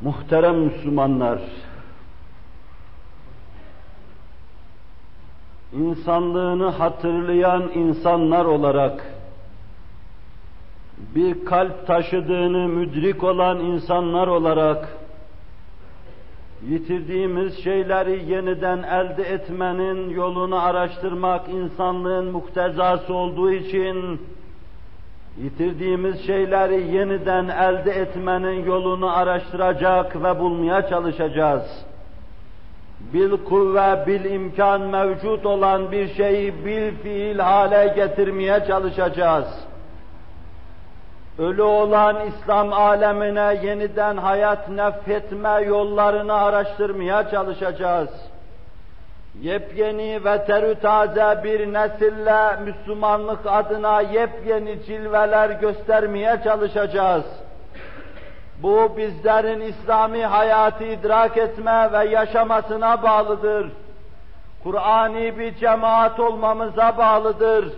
Muhterem Müslümanlar, insanlığını hatırlayan insanlar olarak, bir kalp taşıdığını müdrik olan insanlar olarak, yitirdiğimiz şeyleri yeniden elde etmenin yolunu araştırmak insanlığın muktezası olduğu için, yitirdiğimiz şeyleri yeniden elde etmenin yolunu araştıracak ve bulmaya çalışacağız. Bil kuvve, bil imkan mevcut olan bir şeyi bil fiil hale getirmeye çalışacağız. Ölü olan İslam alemine yeniden hayat nefretme yollarını araştırmaya çalışacağız yepyeni ve terü taze bir nesille Müslümanlık adına yepyeni cilveler göstermeye çalışacağız. Bu bizlerin İslami hayatı idrak etme ve yaşamasına bağlıdır. Kur'ani bir cemaat olmamıza bağlıdır.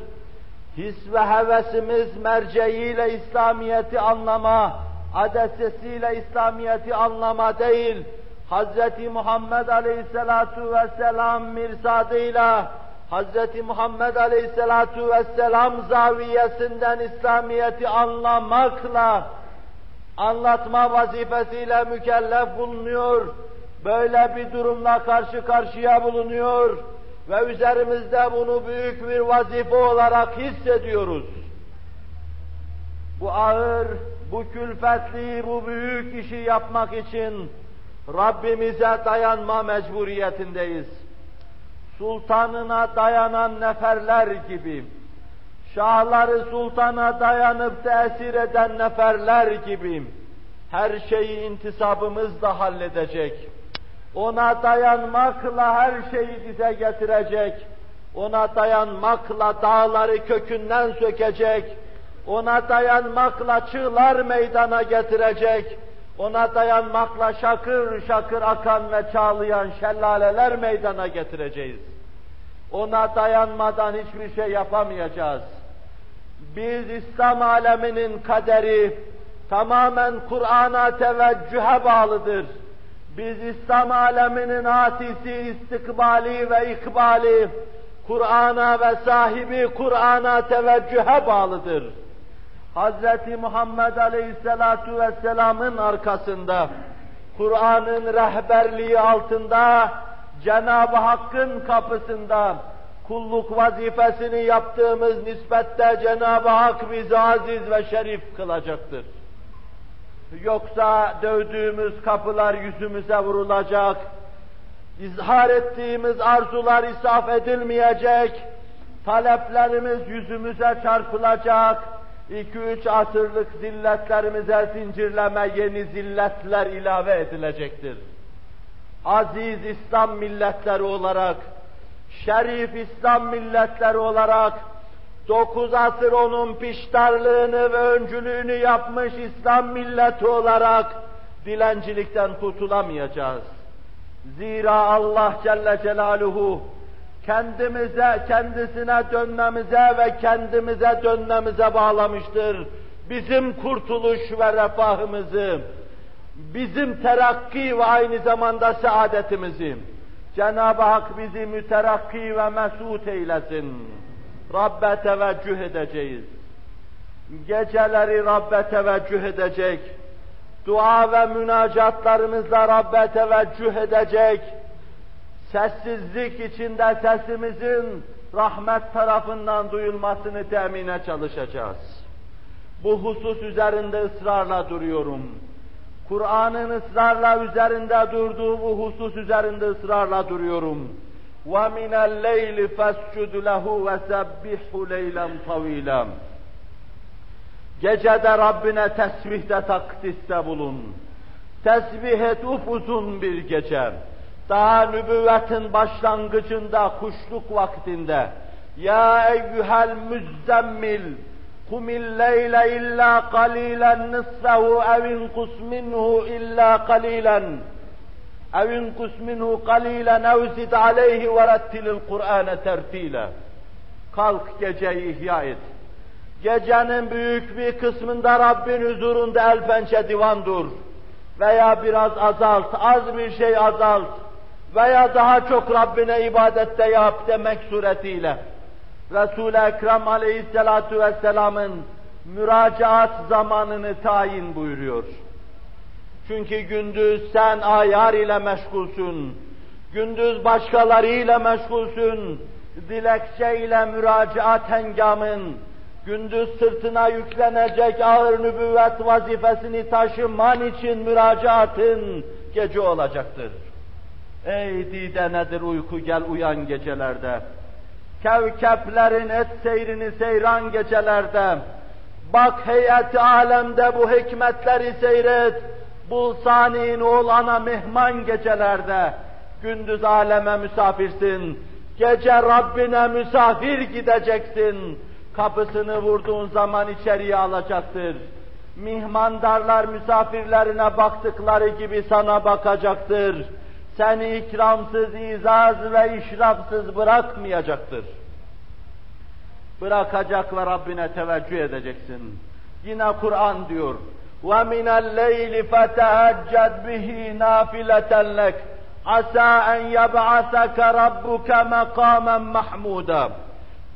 His ve hevesimiz merceğiyle İslamiyeti anlama, adesesiyle İslamiyeti anlama değil, Hazreti Muhammed Aleyhisselatu Vesselam mirsadıyla Hazreti Muhammed Aleyhisselatu Vesselam zaviyesinden İslamiyeti anlamakla anlatma vazifesiyle mükellef bulunuyor. Böyle bir durumla karşı karşıya bulunuyor ve üzerimizde bunu büyük bir vazife olarak hissediyoruz. Bu ağır, bu külfetli, bu büyük işi yapmak için Rabbimize dayanma mecburiyetindeyiz. Sultanına dayanan neferler gibi, şahları sultana dayanıp tesir eden neferler gibi, her şeyi intisabımızla halledecek. Ona dayanmakla her şeyi dize getirecek. Ona dayanmakla dağları kökünden sökecek. Ona dayanmakla çığlar meydana getirecek ona dayanmakla şakır şakır akan ve çağlayan şelaleler meydana getireceğiz. Ona dayanmadan hiçbir şey yapamayacağız. Biz İslam aleminin kaderi tamamen Kur'an'a teveccühe bağlıdır. Biz İslam aleminin atisi, istikbali ve ikbali Kur'an'a ve sahibi Kur'an'a teveccühe bağlıdır. Hazreti Muhammed Aleyhisselatu Vesselam'ın arkasında, Kur'an'ın rehberliği altında, Cenab-ı Hakk'ın kapısında, kulluk vazifesini yaptığımız nispette Cenab-ı Hak bizi aziz ve şerif kılacaktır. Yoksa dövdüğümüz kapılar yüzümüze vurulacak, izhar ettiğimiz arzular isaf edilmeyecek, taleplerimiz yüzümüze çarpılacak, iki üç asırlık zilletlerimize zincirleme yeni zilletler ilave edilecektir. Aziz İslam milletleri olarak, şerif İslam milletleri olarak, dokuz asır onun piştarlığını ve öncülüğünü yapmış İslam milleti olarak dilencilikten kurtulamayacağız. Zira Allah Celle Celaluhu kendimize, kendisine dönmemize ve kendimize dönmemize bağlamıştır. Bizim kurtuluş ve refahımızı, bizim terakki ve aynı zamanda saadetimizi. Cenab-ı Hak bizi müterakki ve mesut eylesin. Rabbe teveccüh edeceğiz. Geceleri Rabbe teveccüh edecek. Dua ve münacatlarımızla Rabbe teveccüh edecek sessizlik içinde sesimizin rahmet tarafından duyulmasını temine çalışacağız. Bu husus üzerinde ısrarla duruyorum. Kur'an'ın ısrarla üzerinde durduğu bu husus üzerinde ısrarla duruyorum. وَمِنَ اللَّيْلِ فَاسْجُدْ لَهُ وَسَبِّحُ لَيْلًا طَوِيلًا Gecede Rabbine tesbihte takdiste bulun. Tesbih et upuzun bir gece daha nübüvvetin başlangıcında, kuşluk vaktinde Ya eyyuhel müzzemmil kumil leyle illa qalilen nisfahu ev inkus minhu illa qalilen ev inkus minhu qalilen ev zid aleyhi ve rettilil Kur'ane tertile Kalk geceyi ihya et. Gecenin büyük bir kısmında Rabbin huzurunda el pençe divan dur veya biraz azalt, az bir şey azalt veya daha çok Rabbine ibadette yap demek suretiyle Resul-i Ekrem aleyhissalatu vesselamın müracaat zamanını tayin buyuruyor. Çünkü gündüz sen ayar ile meşgulsün, gündüz başkalarıyla meşgulsün, dilekçe ile müracaat hengamın, gündüz sırtına yüklenecek ağır nübüvvet vazifesini taşıman için müracaatın gece olacaktır. Ey dide nedir uyku gel uyan gecelerde. Kevkeplerin et seyrini seyran gecelerde. Bak heyeti alemde bu hikmetleri seyret. Bul sani'in oğlana mihman gecelerde. Gündüz aleme misafirsin. Gece Rabbine misafir gideceksin. Kapısını vurduğun zaman içeriye alacaktır. Mihmandarlar misafirlerine baktıkları gibi sana bakacaktır seni ikramsız, izaz ve işrafsız bırakmayacaktır. Bırakacak ve Rabbine teveccüh edeceksin. Yine Kur'an diyor, وَمِنَ اللَّيْلِ فَتَهَجَّدْ بِهِ نَافِلَةً لَكَ عَسَى أَنْ يَبْعَثَكَ رَبُّكَ مَقَامًا مَحْمُودًا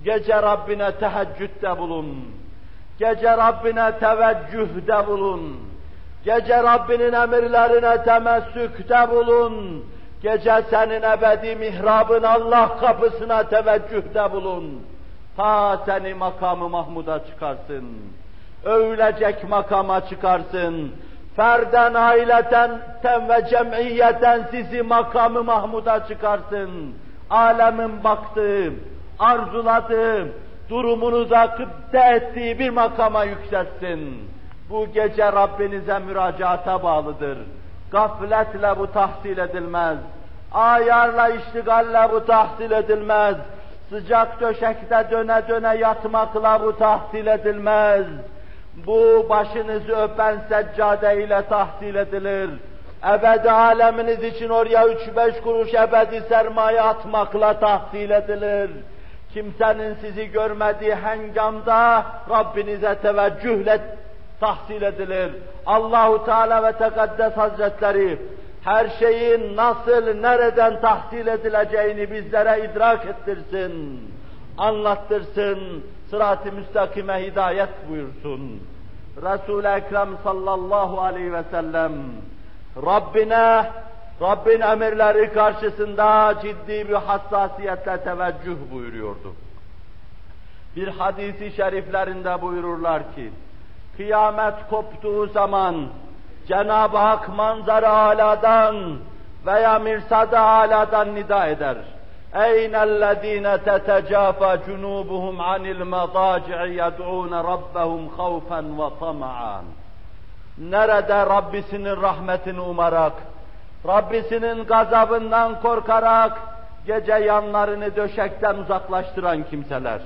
Gece Rabbine teheccüde bulun. Gece Rabbine teveccühde bulun. Gece Rabbinin emirlerine temessükte bulun. Gece senin ebedi mihrabın Allah kapısına teveccühde bulun. Ta seni makamı Mahmud'a çıkarsın. Övülecek makama çıkarsın. Ferden, aileten ve cemiyeten sizi makamı Mahmud'a çıkarsın. Alemin baktığı, arzuladığı, durumunuza kıdde ettiği bir makama yükselsin. Bu gece Rabbinize müracaata bağlıdır. Gafletle bu tahsil edilmez. Ayarla, iştigalle bu tahsil edilmez. Sıcak döşekte döne döne yatmakla bu tahsil edilmez. Bu başınızı öpen seccade ile tahsil edilir. Ebedi aleminiz için oraya üç beş kuruş ebedi sermaye atmakla tahsil edilir. Kimsenin sizi görmediği hengamda Rabbinize teveccühle tahsil edilir. Allahu Teala ve Tekaddes Hazretleri her şeyin nasıl, nereden tahsil edileceğini bizlere idrak ettirsin, anlattırsın, sırat-ı müstakime hidayet buyursun. Resul-i Ekrem sallallahu aleyhi ve sellem Rabbine, Rabbin emirleri karşısında ciddi bir hassasiyetle teveccüh buyuruyordu. Bir hadisi şeriflerinde buyururlar ki, kıyamet koptuğu zaman Cenab-ı Hak manzara aladan veya mirsada aladan nida eder. اَيْنَ الَّذ۪ينَ تَتَجَافَى جُنُوبُهُمْ عَنِ الْمَضَاجِعِ يَدْعُونَ رَبَّهُمْ خَوْفًا وَطَمَعًا Nerede Rabbisinin rahmetini umarak, Rabbisinin gazabından korkarak, gece yanlarını döşekten uzaklaştıran kimseler.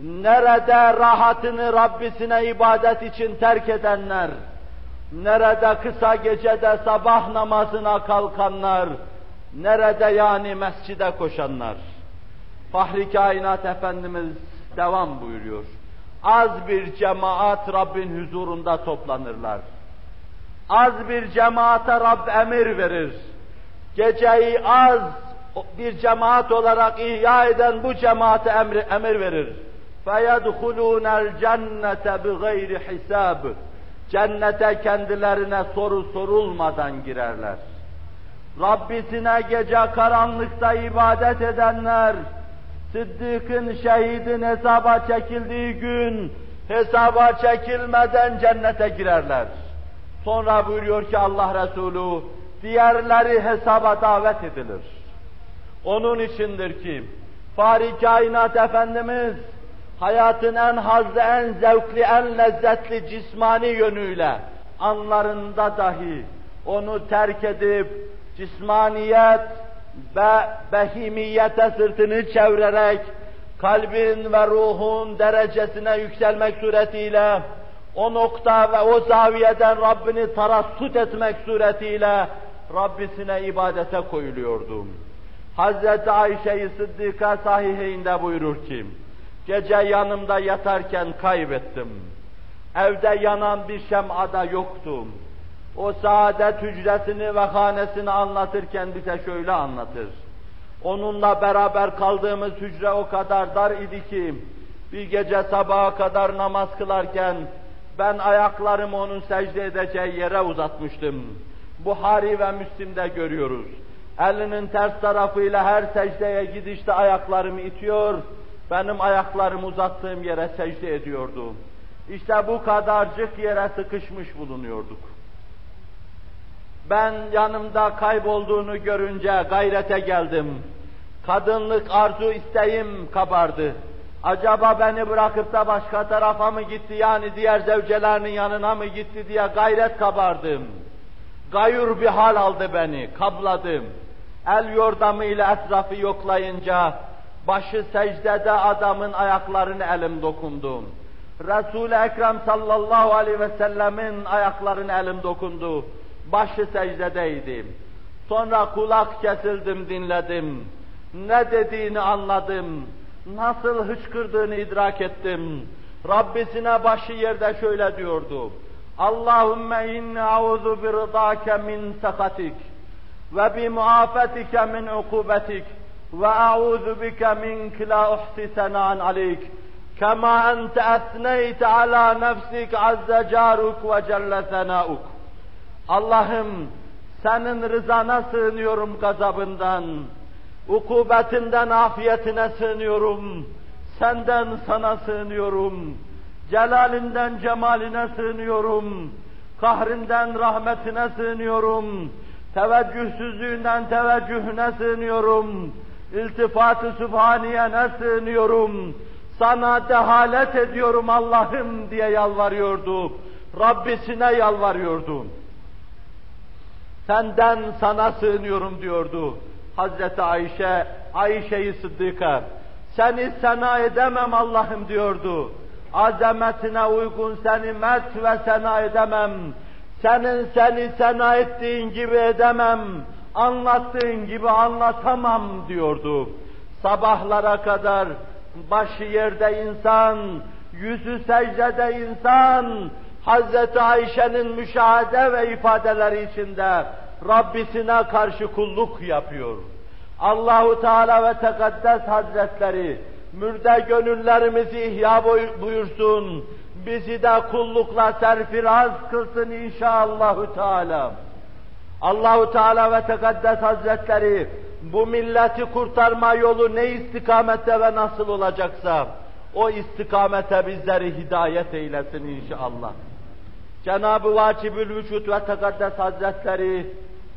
Nerede rahatını Rabbisine ibadet için terk edenler, nerede kısa gecede sabah namazına kalkanlar, nerede yani mescide koşanlar. Fahri Kainat Efendimiz devam buyuruyor. Az bir cemaat Rabbin huzurunda toplanırlar. Az bir cemaate Rab emir verir. Geceyi az bir cemaat olarak ihya eden bu cemaate emri, emir verir. فَيَدْخُلُونَ الْجَنَّةَ بِغَيْرِ حِسَابٍ Cennete kendilerine soru sorulmadan girerler. Rabbisine gece karanlıkta ibadet edenler, Sıddık'ın şehidin hesaba çekildiği gün, hesaba çekilmeden cennete girerler. Sonra buyuruyor ki Allah Resulü, diğerleri hesaba davet edilir. Onun içindir ki, Fahri Kainat Efendimiz, hayatın en hazlı, en zevkli, en lezzetli cismani yönüyle anlarında dahi onu terk edip cismaniyet ve behimiyete sırtını çevirerek kalbin ve ruhun derecesine yükselmek suretiyle o nokta ve o zaviyeden Rabbini tarassut etmek suretiyle Rabbisine ibadete koyuluyordu. Hazreti Ayşe-i Sıddika sahihinde buyurur ki, Gece yanımda yatarken kaybettim. Evde yanan bir şemada yoktu. o saadet hücresini ve hanesini anlatırken bize şöyle anlatır. Onunla beraber kaldığımız hücre o kadar dar idi ki, bir gece sabaha kadar namaz kılarken, ben ayaklarımı onun secde edeceği yere uzatmıştım. Buhari ve Müslim'de görüyoruz. Elinin ters tarafıyla her secdeye gidişte ayaklarımı itiyor, benim ayaklarımı uzattığım yere secde ediyordu. İşte bu kadarcık yere sıkışmış bulunuyorduk. Ben yanımda kaybolduğunu görünce gayrete geldim. Kadınlık arzu isteğim kabardı. Acaba beni bırakıp da başka tarafa mı gitti yani diğer zevcelerinin yanına mı gitti diye gayret kabardım. Gayur bir hal aldı beni, kabladım. El yordamıyla etrafı yoklayınca başı secdede adamın ayaklarını elim dokundum. Resul-i Ekrem sallallahu aleyhi ve sellemin ayaklarını elim dokundu. Başı secdedeydi. Sonra kulak kesildim, dinledim. Ne dediğini anladım. Nasıl hıçkırdığını idrak ettim. Rabbisine başı yerde şöyle diyordu. Allahümme inni a'udhu bi rıdake min sakatik ve bi muafetike min ukubetik bike minke la uhsi senan aleyk kema ente esneyt ala nefsik azze caruk ve celle senauk Allah'ım senin rızana sığınıyorum gazabından, ukubetinden afiyetine sığınıyorum, senden sana sığınıyorum, celalinden cemaline sığınıyorum, kahrinden rahmetine sığınıyorum, teveccühsüzlüğünden teveccühüne sığınıyorum, iltifat-ı sübhaniyene sığınıyorum, sana dehalet ediyorum Allah'ım diye yalvarıyordu. Rabbisine yalvarıyordu. Senden sana sığınıyorum diyordu. Hazreti Ayşe, Ayşe-i Sıddık'a. Seni sena edemem Allah'ım diyordu. Azametine uygun seni met ve sena edemem. Senin seni sena ettiğin gibi edemem. Anlattığın gibi anlatamam diyordu. Sabahlara kadar başı yerde insan, yüzü secdede insan, Hazreti Ayşe'nin müşahede ve ifadeleri içinde Rabbisine karşı kulluk yapıyor. Allahu Teala ve Tekaddes Hazretleri mürde gönüllerimizi ihya buyursun. Bizi de kullukla serfiraz kılsın inşallahü Teala. Allahu Teala ve Tekaddes Hazretleri bu milleti kurtarma yolu ne istikamette ve nasıl olacaksa o istikamete bizleri hidayet eylesin inşallah. Cenab-ı Vacibül Vücut ve Tekaddes Hazretleri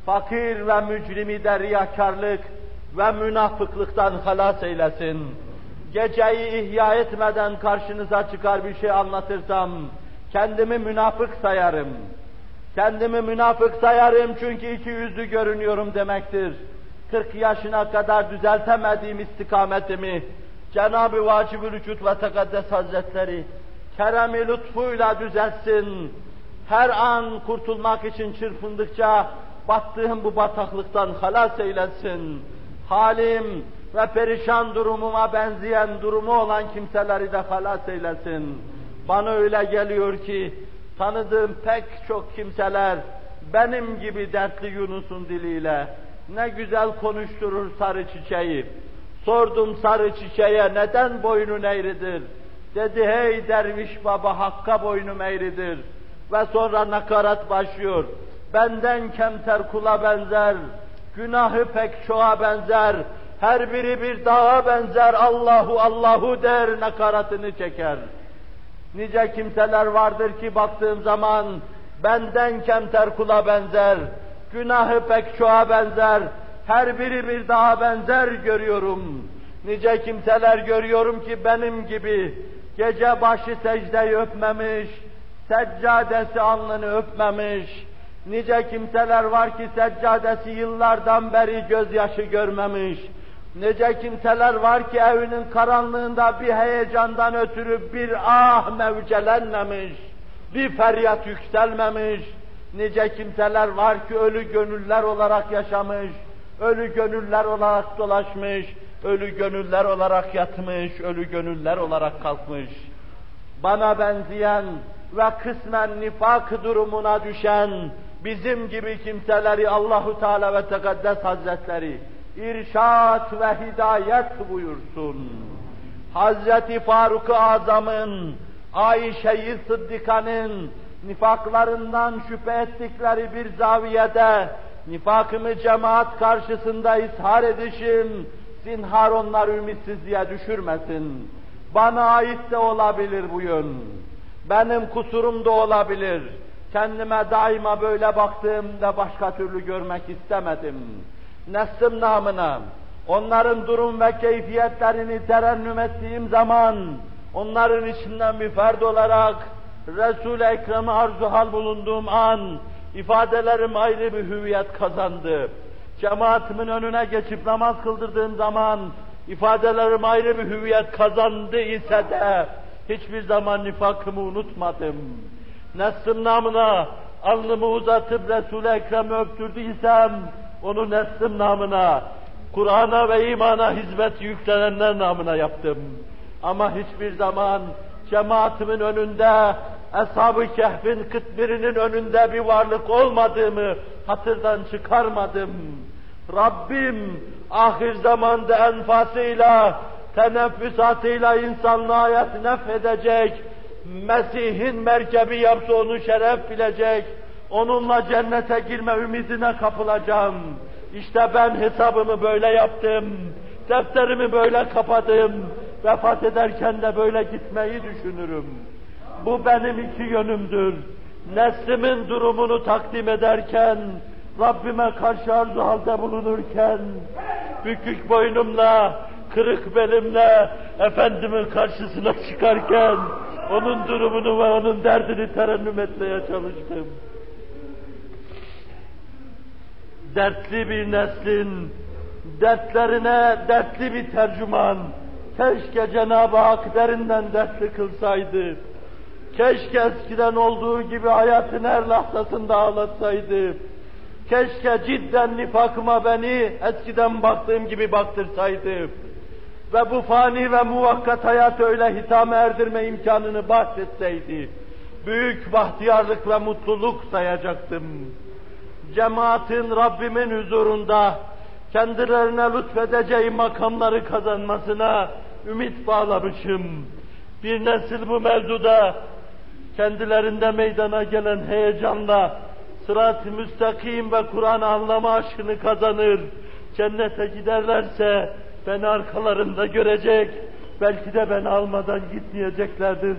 fakir ve mücrimi de riyakarlık ve münafıklıktan halas eylesin. Geceyi ihya etmeden karşınıza çıkar bir şey anlatırsam, kendimi münafık sayarım. Kendimi münafık sayarım çünkü iki yüzlü görünüyorum demektir. 40 yaşına kadar düzeltemediğim istikametimi Cenab-ı Vacib-ül Vücut ve Tekaddes Hazretleri kerem-i lütfuyla düzelsin. Her an kurtulmak için çırpındıkça battığım bu bataklıktan halas eylesin. Halim ve perişan durumuma benzeyen durumu olan kimseleri de halas eylesin. Bana öyle geliyor ki tanıdığım pek çok kimseler benim gibi dertli Yunus'un diliyle ne güzel konuşturur sarı çiçeği. Sordum sarı çiçeğe neden boynun eğridir? Dedi hey derviş baba hakka boynum eğridir. Ve sonra nakarat başlıyor. Benden kemter kula benzer, günahı pek çoğa benzer, her biri bir dağa benzer, Allahu Allahu der nakaratını çeker. Nice kimseler vardır ki baktığım zaman benden kemter kula benzer, günahı pek çoğa benzer, her biri bir daha benzer görüyorum. Nice kimseler görüyorum ki benim gibi gece başı secdeyi öpmemiş, seccadesi alnını öpmemiş, nice kimseler var ki seccadesi yıllardan beri gözyaşı görmemiş, nice kimseler var ki evinin karanlığında bir heyecandan ötürü bir ah mevcelenmemiş, bir feryat yükselmemiş, nice kimseler var ki ölü gönüller olarak yaşamış, ölü gönüller olarak dolaşmış, ölü gönüller olarak yatmış, ölü gönüller olarak kalkmış. Bana benzeyen ve kısmen nifak durumuna düşen bizim gibi kimseleri Allahu Teala ve Tekaddes Hazretleri irşat ve hidayet buyursun. Hazreti Faruk-ı Azam'ın, Ayşe-i Sıddika'nın nifaklarından şüphe ettikleri bir zaviyede nifakımı cemaat karşısında ishar edişim, zinhar onlar ümitsizliğe düşürmesin. Bana ait de olabilir bu yön. Benim kusurum da olabilir. Kendime daima böyle baktığımda başka türlü görmek istemedim. Neslim namına, onların durum ve keyfiyetlerini terennüm ettiğim zaman, onların içinden bir ferd olarak Resul-i Ekrem'e arzu hal bulunduğum an, ifadelerim ayrı bir hüviyet kazandı. Cemaatimin önüne geçip namaz kıldırdığım zaman, ifadelerim ayrı bir hüviyet kazandı ise de, hiçbir zaman nifakımı unutmadım. Neslim namına alnımı uzatıp Resul-i Ekrem'i öptürdüysem, onu neslim namına, Kur'an'a ve imana hizmet yüklenenler namına yaptım. Ama hiçbir zaman cemaatimin önünde, Eshab-ı Kehf'in kıtbirinin önünde bir varlık olmadığımı hatırdan çıkarmadım. Rabbim ahir zamanda enfasıyla, teneffüsatıyla insanlığa hayat nefedecek, Mesih'in merkebi yapsa onu şeref bilecek, onunla cennete girme ümidine kapılacağım. İşte ben hesabımı böyle yaptım, defterimi böyle kapadım, vefat ederken de böyle gitmeyi düşünürüm. Bu benim iki yönümdür. Neslimin durumunu takdim ederken, Rabbime karşı arzu halde bulunurken, bükük boynumla, kırık belimle Efendimin karşısına çıkarken, onun durumunu ve onun derdini terennüm etmeye çalıştım. Dertli bir neslin, dertlerine dertli bir tercüman, keşke Cenab-ı Hak derinden dertli kılsaydı. Keşke eskiden olduğu gibi hayatın her lahzasında ağlatsaydı. Keşke cidden nifakıma beni eskiden baktığım gibi baktırsaydı. Ve bu fani ve muvakkat hayat öyle hitame erdirme imkanını bahsetseydi. Büyük bahtiyarlık ve mutluluk sayacaktım. Cemaatin Rabbimin huzurunda kendilerine lütfedeceği makamları kazanmasına ümit bağlamışım. Bir nesil bu mevzuda kendilerinde meydana gelen heyecanla sırat-ı müstakim ve Kur'an anlama aşkını kazanır, cennete giderlerse beni arkalarında görecek, belki de beni almadan gitmeyeceklerdir.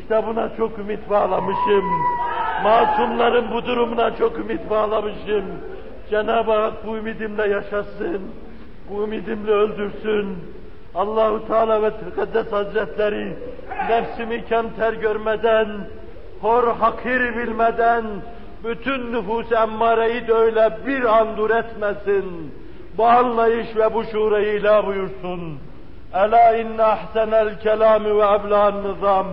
İşte buna çok ümit bağlamışım. Masumların bu durumuna çok ümit bağlamışım. Cenab-ı Hak bu ümidimle yaşasın, bu ümidimle öldürsün. Allahu Teala ve Tekaddes Hazretleri nefsimi kemter görmeden, hor hakir bilmeden, bütün nüfus emmareyi de öyle bir an dur etmesin. Bu anlayış ve bu şuure ilah buyursun. Ela inne ahsenel kelami ve ebla'n nizam.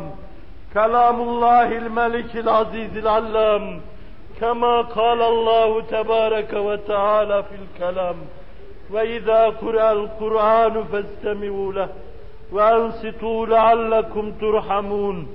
كلام الله الملك العزيز العلام كما قال الله تبارك وتعالى في الكلام وإذا قرأ القرآن فاستمعوا له وأنصتوا لعلكم ترحمون.